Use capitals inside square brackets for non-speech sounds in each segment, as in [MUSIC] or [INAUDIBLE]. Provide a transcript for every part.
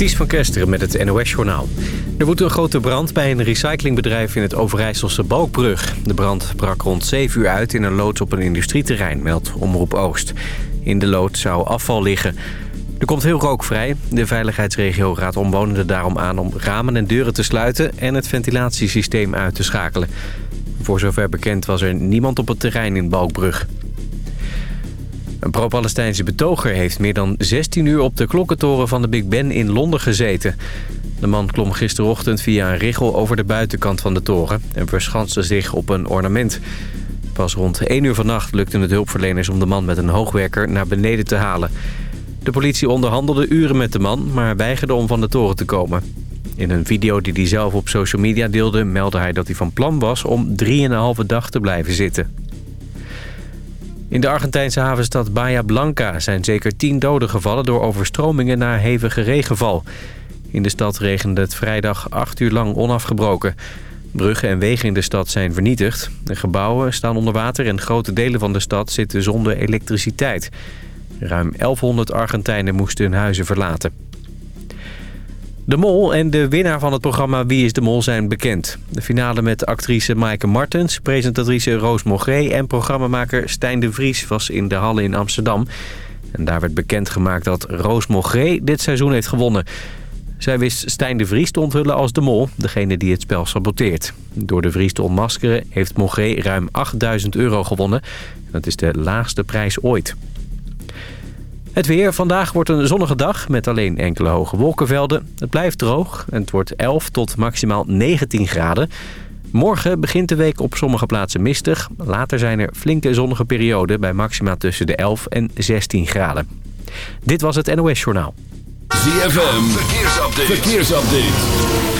Ties van Kesteren met het NOS-journaal. Er woedt een grote brand bij een recyclingbedrijf in het Overijsselse Balkbrug. De brand brak rond 7 uur uit in een loods op een industrieterrein, meldt Omroep Oost. In de loods zou afval liggen. Er komt heel rook vrij. De veiligheidsregio raadt omwonenden daarom aan om ramen en deuren te sluiten... en het ventilatiesysteem uit te schakelen. Voor zover bekend was er niemand op het terrein in Balkbrug. Een pro-Palestijnse betoger heeft meer dan 16 uur op de klokkentoren van de Big Ben in Londen gezeten. De man klom gisterochtend via een richel over de buitenkant van de toren en verschanste zich op een ornament. Pas rond 1 uur vannacht lukte het hulpverleners om de man met een hoogwerker naar beneden te halen. De politie onderhandelde uren met de man, maar weigerde om van de toren te komen. In een video die hij zelf op social media deelde meldde hij dat hij van plan was om 3,5 dag te blijven zitten. In de Argentijnse havenstad Bahia Blanca zijn zeker tien doden gevallen... door overstromingen na hevige regenval. In de stad regende het vrijdag acht uur lang onafgebroken. Bruggen en wegen in de stad zijn vernietigd. De gebouwen staan onder water en grote delen van de stad zitten zonder elektriciteit. Ruim 1100 Argentijnen moesten hun huizen verlaten. De Mol en de winnaar van het programma Wie is de Mol zijn bekend. De finale met actrice Maaike Martens, presentatrice Roos Mogré... en programmamaker Stijn de Vries was in de Halle in Amsterdam. En daar werd bekendgemaakt dat Roos Mogré dit seizoen heeft gewonnen. Zij wist Stijn de Vries te onthullen als de Mol, degene die het spel saboteert. Door de Vries te ontmaskeren heeft Mogré ruim 8000 euro gewonnen. Dat is de laagste prijs ooit. Het weer. Vandaag wordt een zonnige dag met alleen enkele hoge wolkenvelden. Het blijft droog en het wordt 11 tot maximaal 19 graden. Morgen begint de week op sommige plaatsen mistig. Later zijn er flinke zonnige perioden bij maxima tussen de 11 en 16 graden. Dit was het NOS Journaal. ZFM. Verkeersupdate. Verkeersupdate.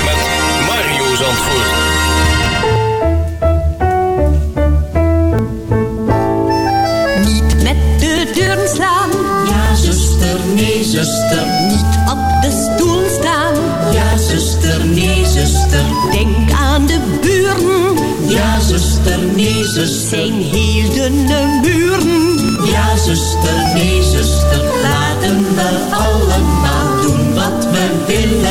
Zandvoort. Niet met de deuren slaan. Ja, zuster, nee, zuster. Niet op de stoel staan. Ja, zuster, nee, zuster. Denk aan de buren. Ja, zuster, nee, zuster. Zijn heel dunne muren. Ja, zuster, nee, zuster. Laten we allemaal doen wat we willen.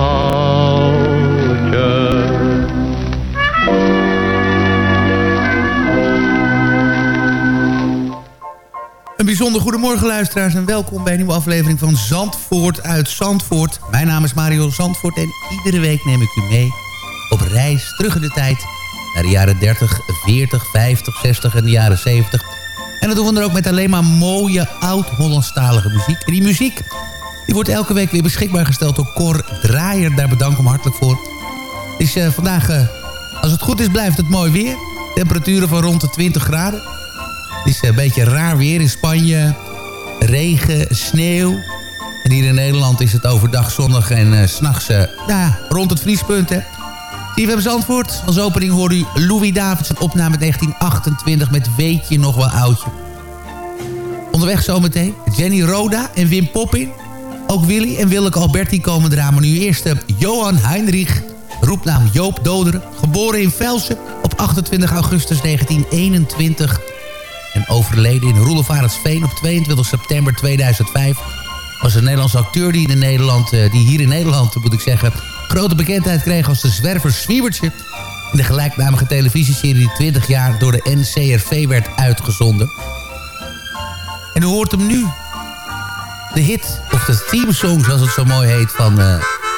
bijzonder goedemorgen luisteraars en welkom bij een nieuwe aflevering van Zandvoort uit Zandvoort. Mijn naam is Mario Zandvoort en iedere week neem ik u mee op reis terug in de tijd naar de jaren 30, 40, 50, 60 en de jaren 70. En dat doen we dan ook met alleen maar mooie oud-Hollandstalige muziek. En die muziek die wordt elke week weer beschikbaar gesteld door Cor Draaier. Daar bedank ik hem hartelijk voor. Het is eh, vandaag, eh, als het goed is, blijft het mooi weer. Temperaturen van rond de 20 graden. Het is een beetje raar weer in Spanje. Regen, sneeuw. En hier in Nederland is het overdag zonnig en uh, s'nachts uh, rond het vriespunt. Hè. CFM Zandvoort. Als opening hoorde u Louis Davids een opname 1928 met Weet je nog wel oudje. Onderweg zometeen Jenny Roda en Wim Poppin. Ook Willy en Willeke Alberti komen eraan. Maar nu eerst uh, Johan Heinrich, roepnaam Joop Doderen. Geboren in Velsen op 28 augustus 1921 en overleden in Roelevarensveen op 22 september 2005... was een Nederlandse acteur die, in Nederland, uh, die hier in Nederland, moet ik zeggen... grote bekendheid kreeg als de zwerver Zwiebertje... in de gelijknamige televisieserie die 20 jaar door de NCRV werd uitgezonden. En u hoort hem nu. De hit, of de themesong zoals het zo mooi heet... van uh,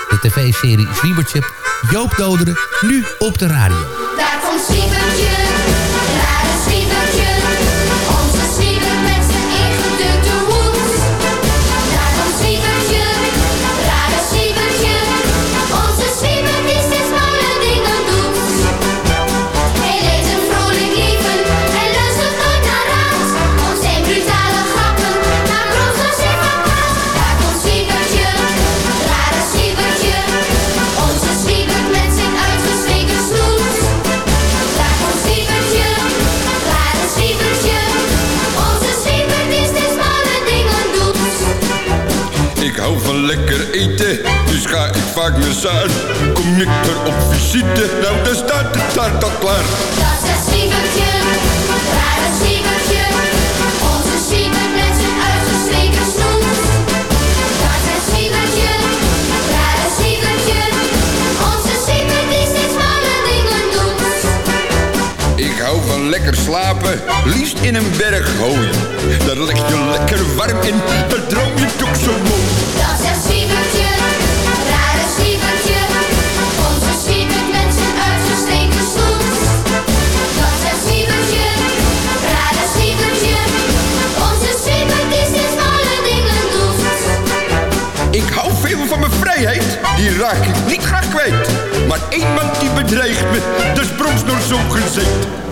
de tv-serie Zwiebertje, Joop Doderen, nu op de radio. Daar komt Zwiebertje, lekker eten, dus ga ik vaak naar Zuid. Kom ik er op visite, nou dan staat de taart al klaar. Dat is zwiebertje, rare zwiebertje. Onze lekker slapen, liefst in een berg hooi. Daar leg je lekker warm in, daar droom je toch zo mooi. Dat is een schiebertje, rare. Onze schiebert met zijn uitgestreken stoel. Dat is een schiebertje, rare. Onze schiebert is dus alle dingen doet. Ik hou veel van mijn vrijheid, die raak ik niet graag kwijt. Maar één man die bedreigt me, dus sprongs door zo'n gezet.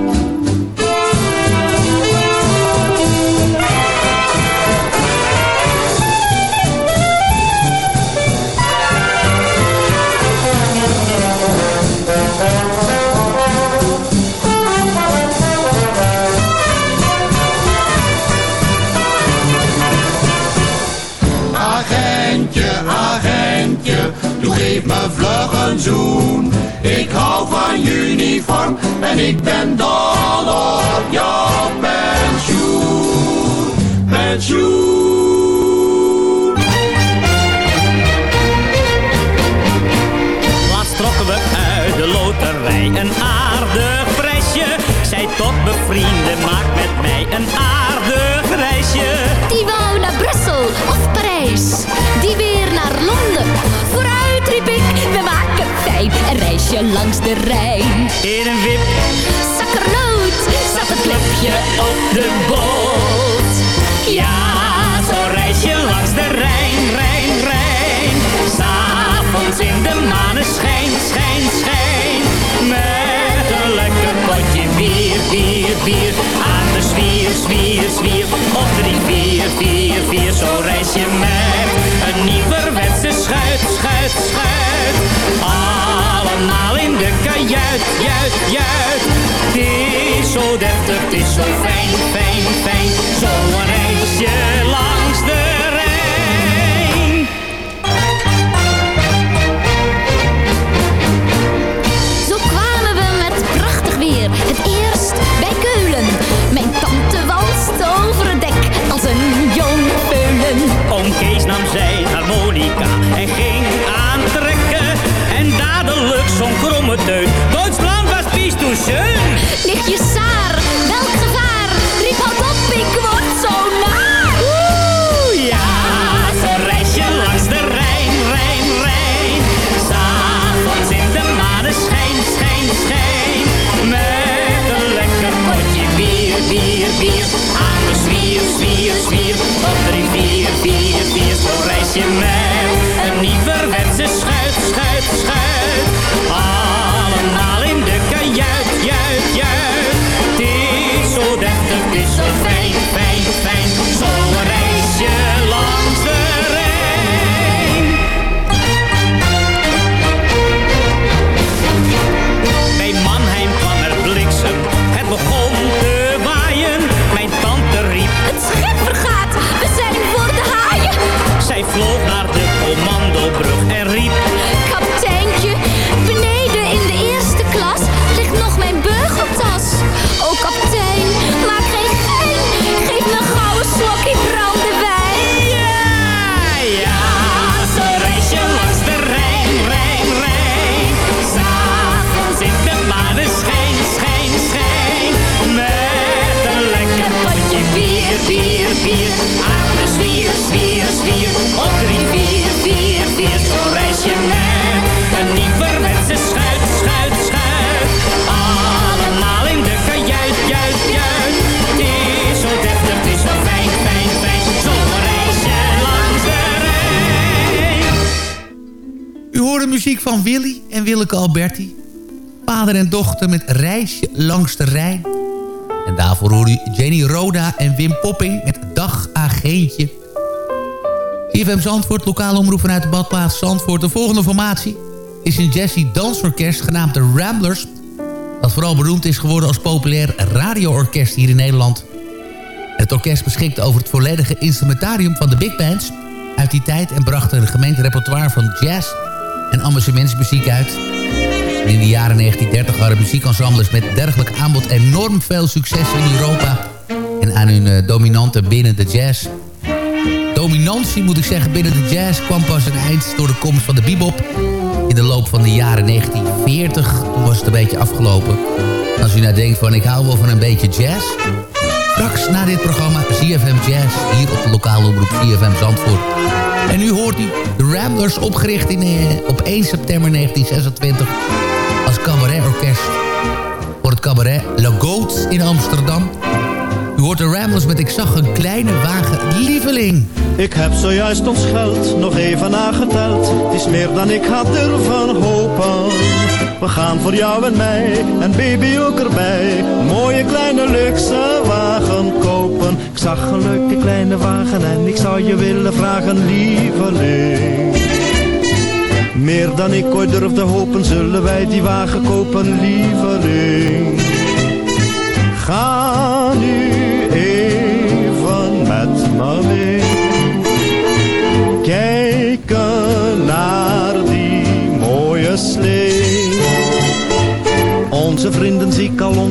Geef me vlug een zoen. Ik hou van uniform en ik ben dol op jouw pensioen. Pensioen. Laatst trokken we uit de loterij een aardig. Ik zei tot bevrienden, maak met mij een aardig langs de Rijn. In een wip Zakkernoot zat het klepje op de boot. Ja, zo'n reisje langs de Rijn, Rijn, Rijn. S'avonds in de maneschijn, potje bier, bier, bier. Aan de zwier, zwier, zwier. Op drie, vier, vier, vier. Zo'n reisje met een nieuwerwetse schuit, schuit, schuit. Allemaal in de kajuit, juit, juit. Het is zo deftig, het is zo fijn, fijn, fijn. Zo'n reisje vloog naar muziek van Willy en Willeke Alberti. Vader en dochter met Reisje langs de Rijn. En daarvoor hoorde u Jenny Roda en Wim Popping met Dag Agentje. CFM Zandvoort, lokale omroep vanuit de badplaats Zandvoort. De volgende formatie is een jazzy dansorkest genaamd de Ramblers. Dat vooral beroemd is geworden als populair radioorkest hier in Nederland. Het orkest beschikte over het volledige instrumentarium van de big bands uit die tijd... en bracht een gemengd repertoire van jazz en amusementsmuziek uit. In de jaren 1930 waren muziekensembles met dergelijk aanbod enorm veel succes in Europa... en aan hun eh, dominante binnen de jazz. Dominantie, moet ik zeggen, binnen de jazz kwam pas een eind door de komst van de bebop... in de loop van de jaren 1940. Toen was het een beetje afgelopen. Als u nou denkt van ik hou wel van een beetje jazz... Na dit programma CFM Jazz, hier op de lokale omroep CFM Zandvoort. En nu hoort u de Ramblers, opgericht in, eh, op 1 september 1926 als cabaretorkest voor het cabaret Le Goat in Amsterdam. U hoort de Ramblers met Ik zag een kleine wagen, lieveling. Ik heb zojuist ons geld nog even nageteld. Het is meer dan ik had durven hopen. We gaan voor jou en mij en baby ook erbij. Mooie kleine luxe wagen Ik zag een leuke kleine wagen en ik zou je willen vragen, lieveling. Meer dan ik ooit durfde hopen, zullen wij die wagen kopen, lieveling. Ga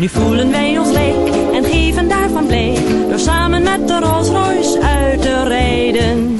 Nu voelen wij ons leek en geven daarvan blijk. Door samen met de Rolls Royce uit te rijden.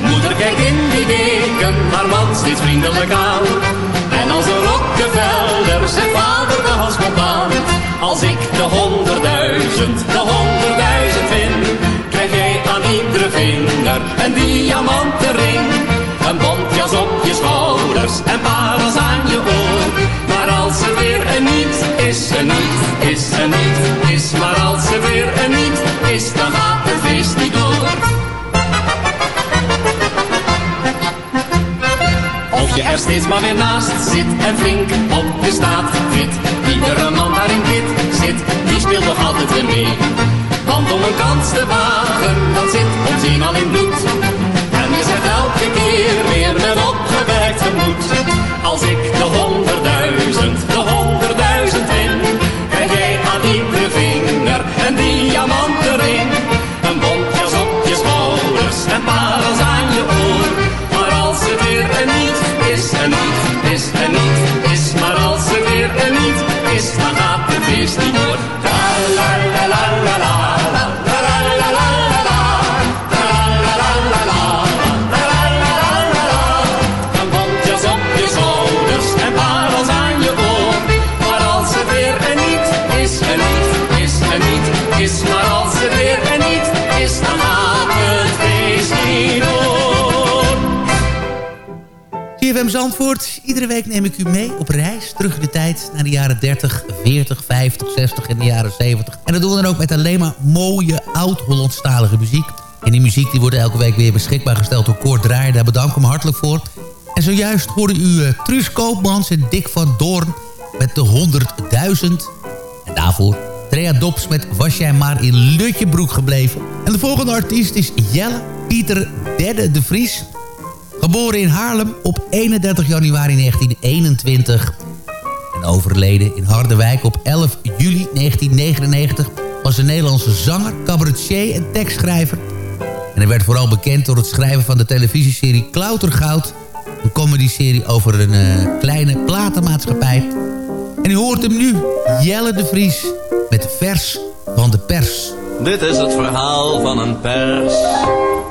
Moeder kijkt in die weken haar man steeds vriendelijk aan. En als een Rockefeller zegt vader de hals komt. Als ik de honderdduizend, de honderdduizend vind, krijg jij aan iedere vinger een diamanten ring. Een bontjas op je schouders en parels aan je oor. Maar als er weer een niet is, een niet is, een niet is. Maar als er weer een niet is, dan je er steeds maar weer naast zit en flink op de staat fit. Iedere man waarin dit zit, die speelt nog altijd weer mee. Want om een kans te wagen, dat zit ons eenmaal in bloed. En je zegt elke keer weer met opgewerkt gemoed. Als ik de je oor. Maar als weer een niet is. Maar als het weer een niet is, dan gaat het feest niet door. Zandvoort. Iedere week neem ik u mee op reis terug in de tijd naar de jaren 30, 40, 50, 60 en de jaren 70. En dat doen we dan ook met alleen maar mooie oud-Hollandstalige muziek. En die muziek die wordt elke week weer beschikbaar gesteld door Koord Draaier. Daar bedank ik hem hartelijk voor. En zojuist hoorde u eh, Truus Koopmans en Dick van Doorn met de 100.000. En daarvoor Trea Dops met Was jij maar in Lutjebroek gebleven. En de volgende artiest is Jelle Pieter Derde de Vries. Geboren in Haarlem op 31 januari 1921. En overleden in Harderwijk op 11 juli 1999... was een Nederlandse zanger, cabaretier en tekstschrijver. En hij werd vooral bekend door het schrijven van de televisieserie Klautergoud... een comedyserie over een eh, kleine platenmaatschappij. En u hoort hem nu, Jelle de Vries, met vers van de pers. Dit is het verhaal van een pers.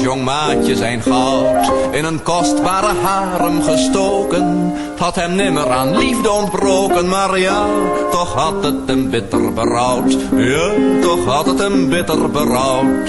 Jong maatje zijn goud in een kostbare harem gestoken. Had hem nimmer aan liefde ontbroken, maar ja, toch had het hem bitter berouwd. Ja, toch had het hem bitter berouwd.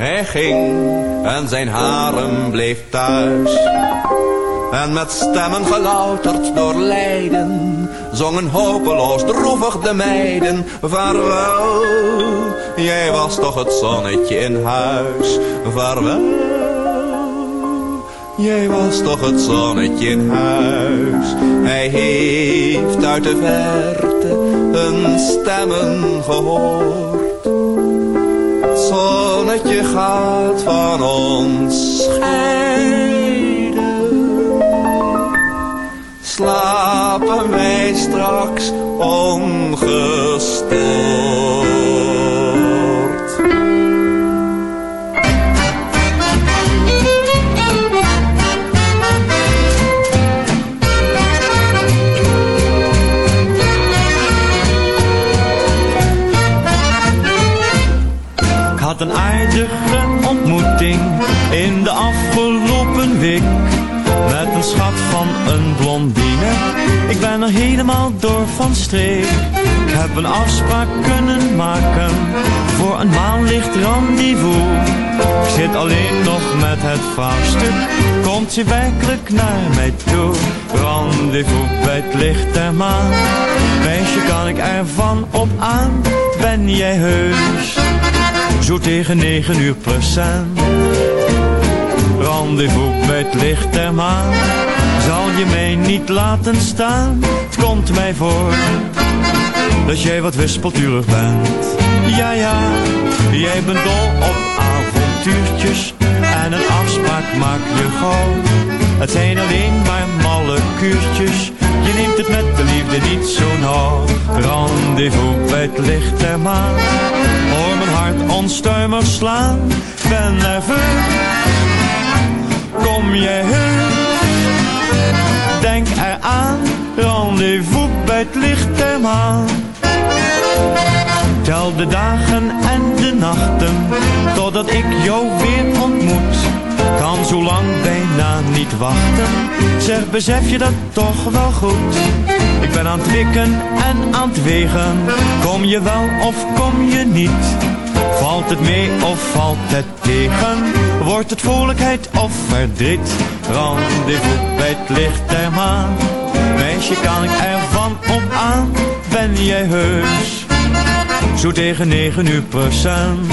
Hij ging en zijn harem bleef thuis. En met stemmen gelouterd door lijden Zongen hopeloos droevig de meiden Vaarwel, jij was toch het zonnetje in huis. Vaarwel, jij was toch het zonnetje in huis. Hij heeft uit de verte hun stemmen gehoord zonnetje gaat van ons scheiden slapen wij straks ongestoord. Een aardige ontmoeting in de afgelopen week Met een schat van een blondine. Ik ben er helemaal door van streek. Ik heb een afspraak kunnen maken Voor een maanlicht rendezvous. Ik zit alleen nog met het vraagstuk Komt ze werkelijk naar mij toe? Rendezvous bij het licht der maan. Meisje kan ik ervan op aan? Ben jij heus Zo tegen negen uur procent Rendezvous bij het licht der maan. Zal je mij niet laten staan? Het komt mij voor Dat jij wat wispelturig bent. Ja ja, jij bent dol op avontuurtjes En een afspraak maak je gauw Het zijn alleen maar malle kuurtjes. Je neemt het met de liefde niet zo nauw Rendezvous. Bij het licht der maan. Hoor mijn hart onstuimig slaan. Ben nerveus kom jij heus? Denk eraan, rendezvous bij het licht der maan. Tel de dagen en de nachten, totdat ik jou weer ontmoet. Kan zo lang bijna niet wachten, zeg besef je dat toch wel goed. Ik ben aan het wikken en aan het wegen, kom je wel of kom je niet? Valt het mee of valt het tegen? Wordt het vrolijkheid of verdriet? Rendezvous bij het licht der maan. Meisje kan ik ervan op aan, ben jij heus? Zo tegen negen uur procent.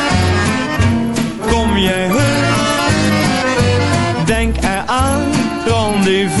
kom jij? Denk eraan, rendezvous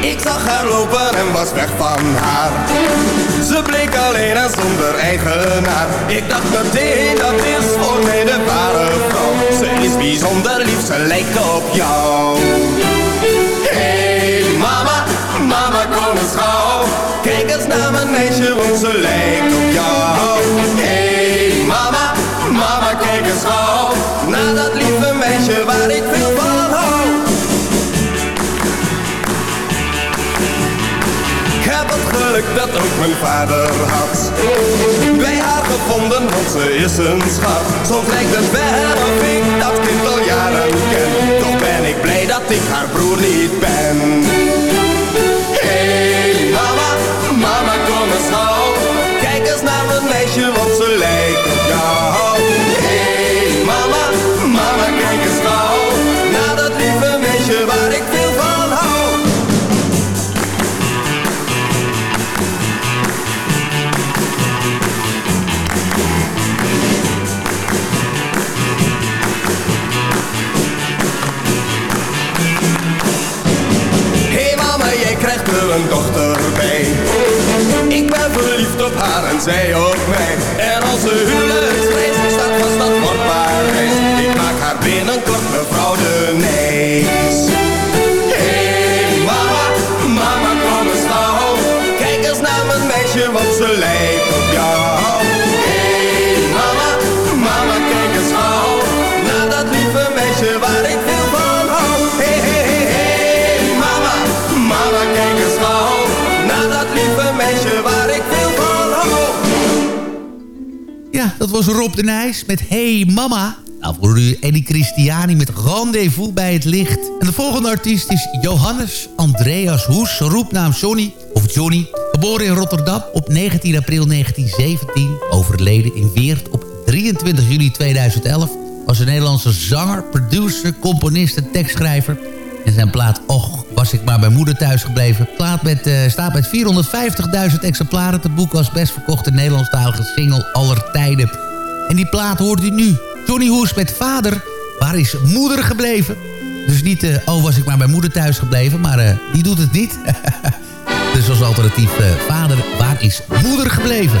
Ik zag haar lopen en was weg van haar. Ze bleek alleen en zonder eigenaar. Ik dacht meteen dat is voor mij de ware vrouw. Ze is bijzonder lief, ze lijkt op jou. Hey mama, mama kom eens gauw. Kijk eens naar mijn meisje, want ze lijkt op jou. Dat ook mijn vader had. Bij haar gevonden, want ze is een schat. Zo trekt het ver of ik dat kind al jaren ken. Toch ben ik blij dat ik haar broer niet op haar Dat was Rob de Nijs met Hey Mama. Nou, voor u Eddie Christiani met Rendezvous bij het licht. En de volgende artiest is Johannes Andreas Hoes, roepnaam Johnny, of Johnny. Geboren in Rotterdam op 19 april 1917. Overleden in Weert op 23 juli 2011. Was een Nederlandse zanger, producer, componist en tekstschrijver. En zijn plaat Och, was ik maar bij moeder thuis gebleven. Plaat met, eh, staat met 450.000 exemplaren te boeken als best verkochte Nederlandstalige single aller tijden. En die plaat hoort u nu. Johnny Hoes met vader, waar is moeder gebleven? Dus niet, eh, oh was ik maar bij moeder thuis gebleven, maar eh, die doet het niet. [LAUGHS] dus als alternatief, vader, waar is moeder gebleven?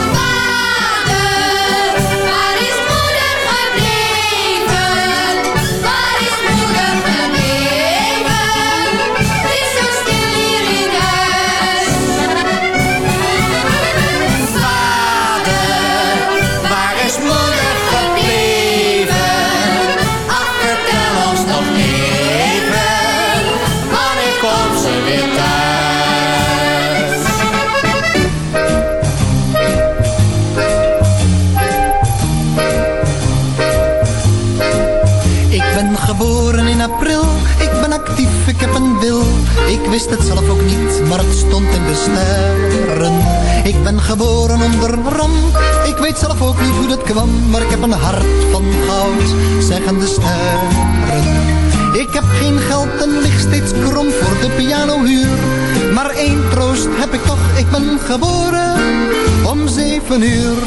Wist het zelf ook niet, maar het stond in de sterren. Ik ben geboren onder ram, ik weet zelf ook niet hoe dat kwam. Maar ik heb een hart van goud, zeggen de sterren. Ik heb geen geld en lig steeds krom voor de pianohuur. Maar één troost heb ik toch, ik ben geboren om zeven uur.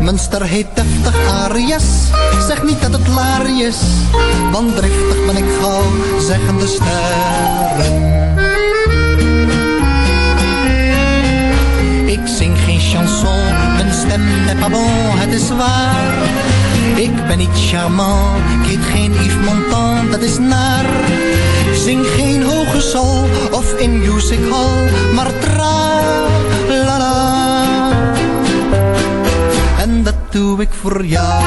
Mijn ster heet deftig Arias, zeg niet dat het laar is. Want driftig ben ik gauw, zeggen de sterren. Ik ben niet charmant, ik heet geen Yves Montand, dat is naar. Zing geen hoge sol of in music hall, maar tra la la. En dat doe ik voor jou.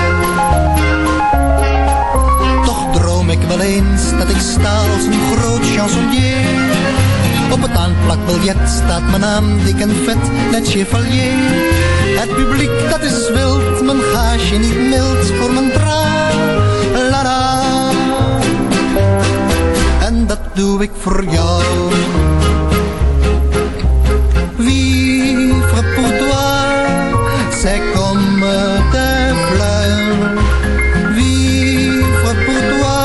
Toch droom ik wel eens dat ik sta als een groot chansonnier. Op het aanplakbiljet staat mijn naam dik en vet, net chevalier. Het publiek dat is wild, mijn gaasje niet mild voor mijn tra la la. En dat doe ik voor jou. Vivre pour toi, c'est comme des fleurs. Vivre pour toi,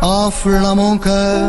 enflamme mon cœur,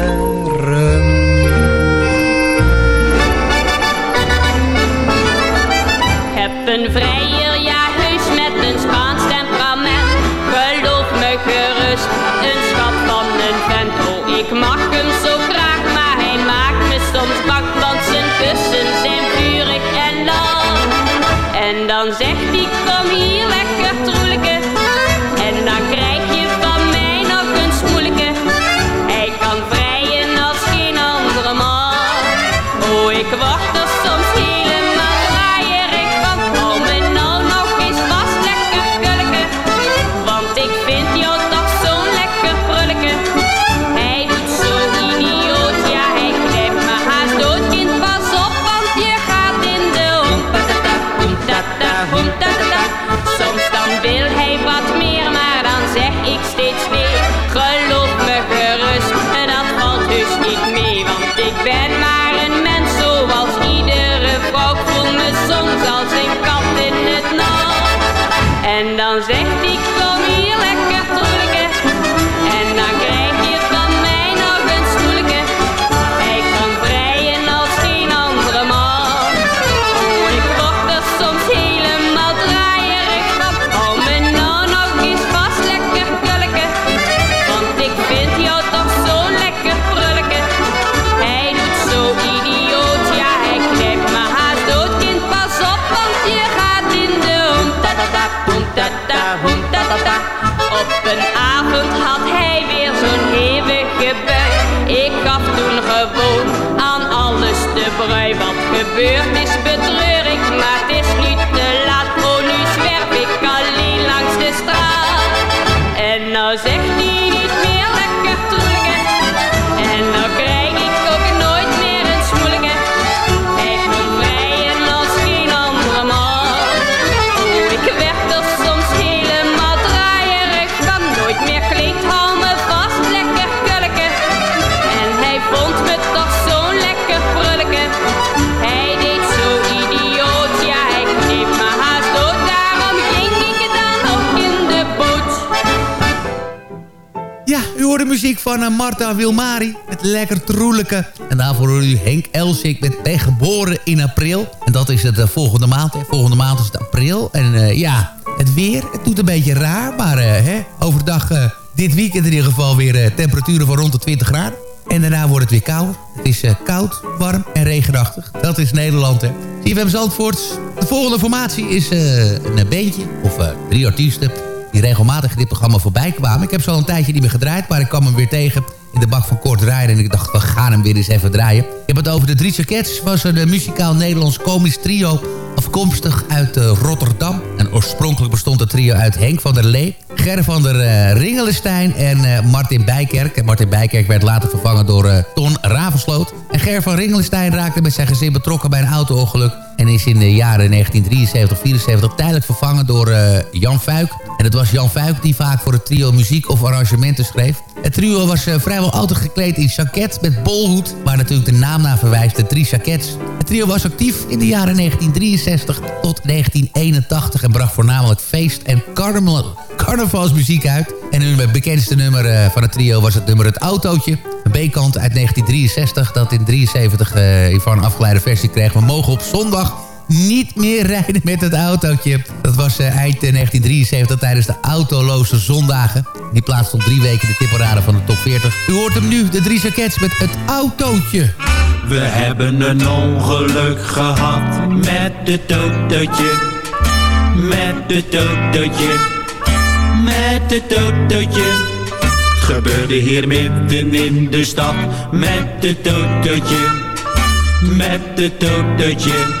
Hoort de muziek van eh, Marta Wilmari met Lekker Troelijke. En daarvoor hoorde u Henk Elsik met Ben geboren in april. En dat is het eh, volgende maand. Volgende maand is het april. En eh, ja, het weer, het doet een beetje raar. Maar hè, overdag, dit weekend in ieder geval weer temperaturen van rond de 20 graden. En daarna wordt het weer kouder. Het is koud, warm en regenachtig. Dat is Nederland, hè. CFM Zandvoort. De volgende formatie is een beentje, of drie artiesten die regelmatig dit programma voorbij kwamen. Ik heb zo al een tijdje niet meer gedraaid, maar ik kwam hem weer tegen in de bak van Kort Rijden. En ik dacht, we gaan hem weer eens even draaien. Ik heb het over de Drie Cats. was een eh, muzikaal Nederlands komisch trio afkomstig uit eh, Rotterdam. En oorspronkelijk bestond het trio uit Henk van der Lee, Ger van der eh, Ringelenstein en Martin Bijkerk. En Martin Bijkerk werd later vervangen door Ton Ravensloot. En Ger van Ringelenstein raakte met zijn gezin betrokken bij een auto-ongeluk... en is in de jaren 1973 74 tijdelijk vervangen door Jan Fuik. En het was Jan Fuik die vaak voor het trio muziek of arrangementen schreef. Het trio was eh, vrijwel altijd gekleed in jacket met bolhoed... waar natuurlijk de naam naar verwijst, de drie jackets. Het trio was actief in de jaren 1963 tot 1981... en bracht voornamelijk feest- en carnaval, carnavalsmuziek uit. En hun bekendste nummer eh, van het trio was het nummer Het Autootje. Een B-kant uit 1963 dat in 73 eh, van afgeleide versie kreeg. We mogen op zondag niet meer rijden met het autootje. Dat was eh, eind eh, 1973 tijdens de autoloze zondagen. Die plaats drie weken de tipparade van de top 40. U hoort hem nu, de drie jackets met het autootje. We hebben een ongeluk gehad met het autootje. Met het autootje. Met het autootje. Gebeurde hier midden in de stad. Met het autootje. Met het autootje.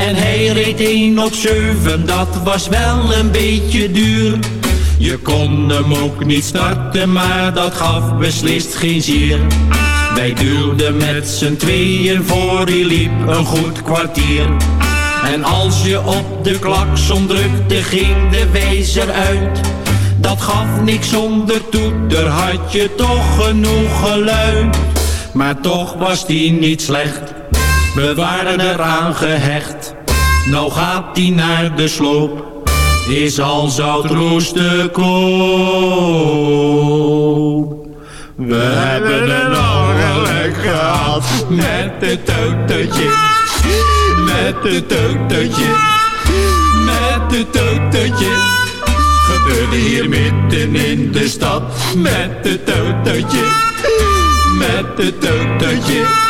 En hij reed 1 op 7, dat was wel een beetje duur. Je kon hem ook niet starten, maar dat gaf beslist geen zier. Wij duwden met z'n tweeën voor, die liep een goed kwartier. En als je op de klakson drukte, ging de wezer uit. Dat gaf niks zonder toeter, had je toch genoeg geluid. Maar toch was die niet slecht, we waren eraan gehecht. Nou gaat die naar de sloop, is al zout te koop. We hebben een ongeluk gehad met het autootje, met het autootje, met het autootje. Gebeurde hier midden in de stad met het autootje, met het autootje,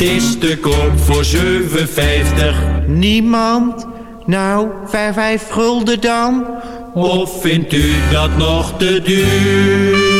Het is te koop voor 7,50. Niemand? Nou, vijf, vijf gulden dan? Of vindt u dat nog te duur?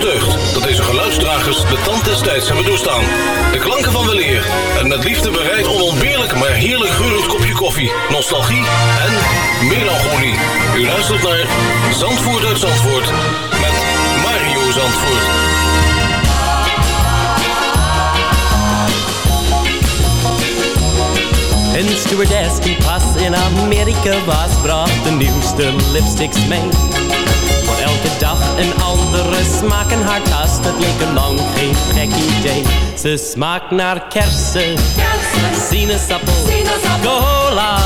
Deugd dat deze geluidsdragers de tand des tijds hebben doorstaan. De klanken van weleer en met liefde bereid onontbeerlijk maar heerlijk geurend kopje koffie, nostalgie en melancholie. U luistert naar Zandvoort uit Zandvoort met Mario Zandvoort. Een stewardess die pas in Amerika was, bracht de nieuwste lipsticks mee. Voor elke dag een andere smaak. In haar tas, dat leek lang geen gek idee. Ze smaakt naar kersen, sinaasappel, cola,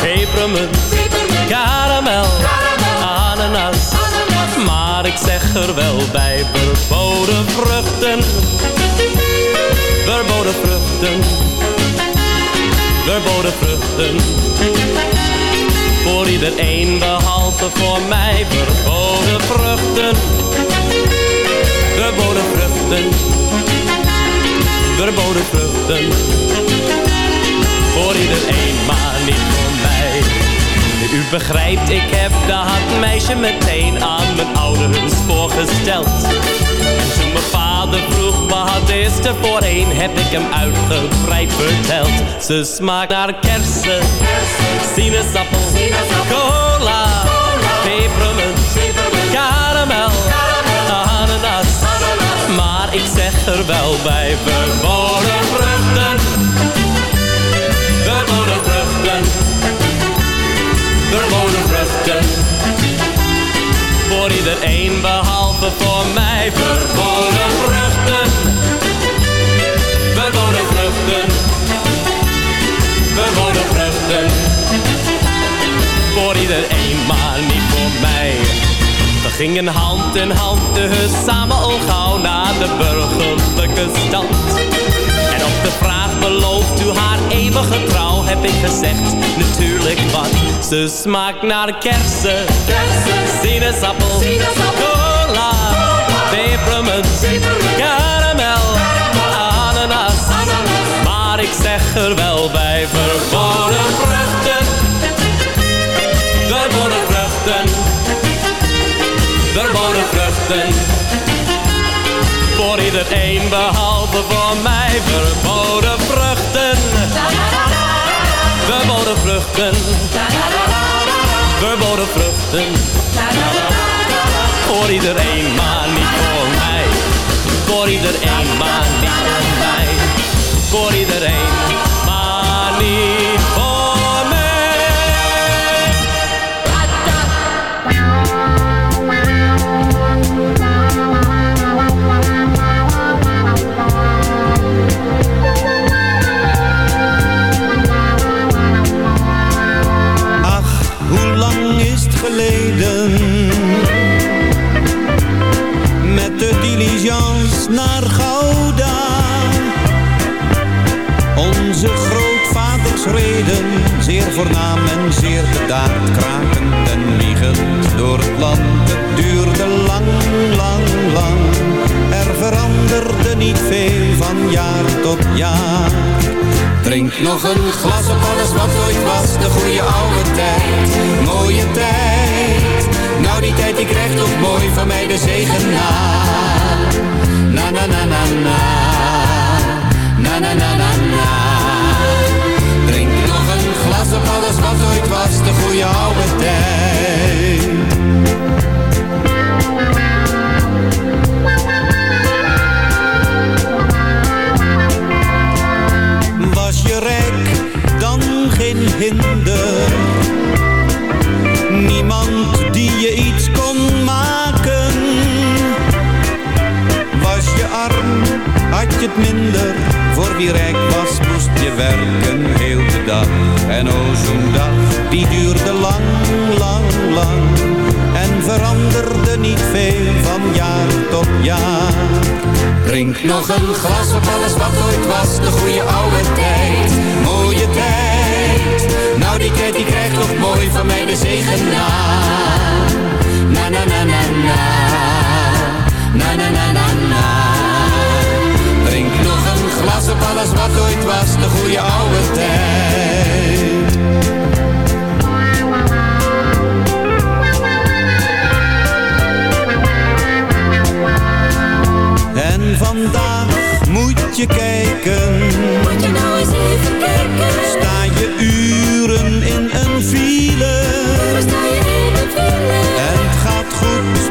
pepermunt, karamel, ananas. Maar ik zeg er wel bij, verboden vruchten, verboden vruchten. Verboden vruchten. Voor iedereen behalve voor mij verboden vruchten. Verboden vruchten. Verboden vruchten. Voor iedereen, maar niet voor mij. U begrijpt, ik heb dat meisje meteen aan mijn ouders voorgesteld. En toen mijn vader vroeg wat is er voorheen, heb ik hem uitgebreid verteld. Ze smaakt naar kersen, sinaasappel, cola, pepermunt, karamel, ananas. Maar ik zeg er wel bij, verboden vruchten, verboden vruchten, verboden vruchten. Voor iedereen behalve voor mij verboden vruchten. Iedereen, maar niet voor mij. We gingen hand in hand dus samen al gauw naar de burgerlijke stand. En op de vraag belooft u haar eeuwige trouw heb ik gezegd, natuurlijk wat. Ze smaakt naar kersen, sinaasappel, cola, pepermunt, karamel, ananas. Maar ik zeg er wel bij, verboden Voor iedereen behalve voor mij verboden vruchten. Verboden vruchten. Verboden vruchten. Voor iedereen, maar niet voor mij. Voor iedereen, maar niet. Zeer bedaard Krakend en wiegend door het land Het duurde lang, lang, lang Er veranderde niet veel van jaar tot jaar Drink nog een glas op alles wat ooit was, de goede oude tijd, mooie tijd. Nou die tijd die krijgt toch mooi van mij de zegen na. Na na na na na, na na na na na. als ooit was, de goede oude tijd. Was je rijk, dan geen hinder. Niemand die je iets kon maken. Was je arm, had je het minder. Voor wie rijk was, moest je werken heel en o zo'n dag, die duurde lang, lang, lang. En veranderde niet veel van jaar tot jaar. Drink nog een glas op alles wat ooit was, de goede oude tijd, mooie tijd. Nou die tijd die krijgt nog mooi van mij de zegen. Na na na na na, na na na na na. Glas op alles wat ooit was, de goede oude tijd. En vandaag moet je kijken. Moet je nou eens even kijken. Sta je uren in een file. Sta je in een file. En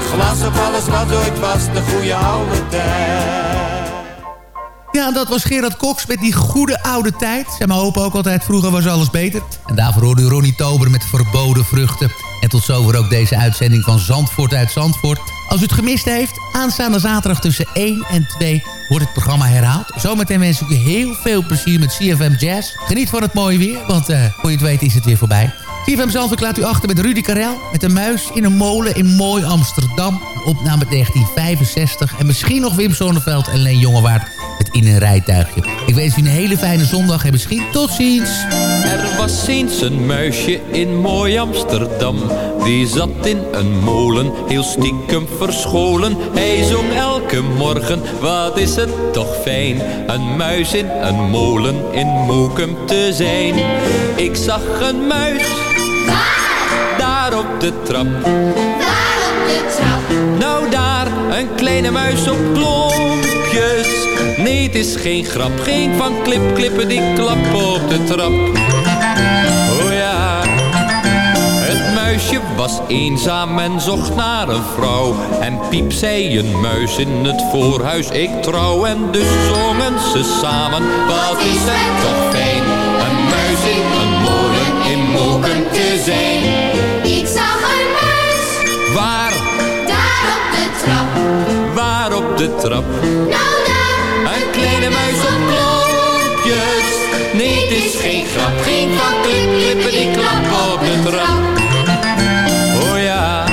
Glas op alles wat ooit was, de goede oude tijd. Ja, dat was Gerard Cox met die goede oude tijd. Zijn mijn hoop ook altijd, vroeger was alles beter. En daarvoor hoorde u Ronnie Tober met verboden vruchten. En tot zover ook deze uitzending van Zandvoort uit Zandvoort. Als u het gemist heeft, aanstaande zaterdag tussen 1 en 2 wordt het programma herhaald. Zometeen wens ik u heel veel plezier met CFM Jazz. Geniet van het mooie weer, want uh, voor je het weet is het weer voorbij. CFM Zandvoort laat u achter met Rudy Karel. Met een muis in een molen in mooi Amsterdam. Een opname 1965. En misschien nog Wim Sonneveld en Leen Jongewaard met In een rijtuigje. Ik wens u een hele fijne zondag en misschien tot ziens. Er was eens een muisje in mooi Amsterdam. Die zat in een molen, heel stiekem verscholen. Hij zong elke morgen, wat is het toch fijn. Een muis in een molen in Moekum te zijn. Ik zag een muis. Daar op de trap. Daar op de trap. Nou daar, een kleine muis op klompjes. Nee, het is geen grap, geen van klip, klippen die klappen op de trap. Oh ja, het muisje was eenzaam en zocht naar een vrouw. En piep zei een muis in het voorhuis, ik trouw. En dus zongen ze samen, wat is het toch fijn. Een muis in trap? Nou. Een kleine muis op klompjes. Nee, het is geen grap, geen van klip, klippen die klappen op de trap. Oh ja.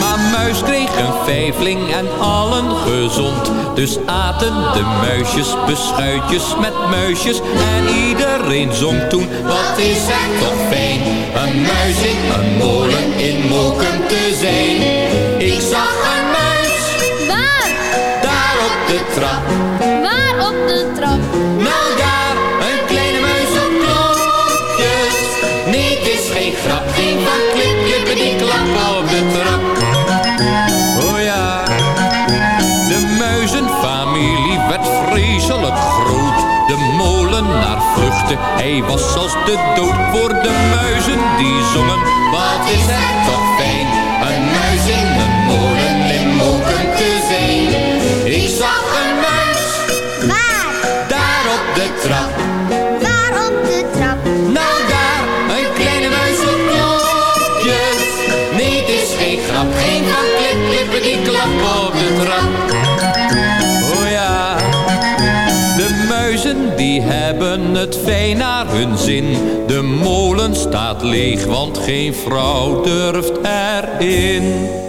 Maar muis kreeg een vijfling en allen gezond. Dus aten de muisjes beschuitjes met muisjes. En iedereen zong toen, wat is het toch. Een muis in een molen in Moken te zijn. Ik zag een muis. Waar? Daar op de trap. Waar op de trap? Nou daar, een kleine muis op klompjes. Nee, het is geen grap, geen van hij was als de dood voor de muizen die zongen. Wat is het leeg, want geen vrouw durft erin.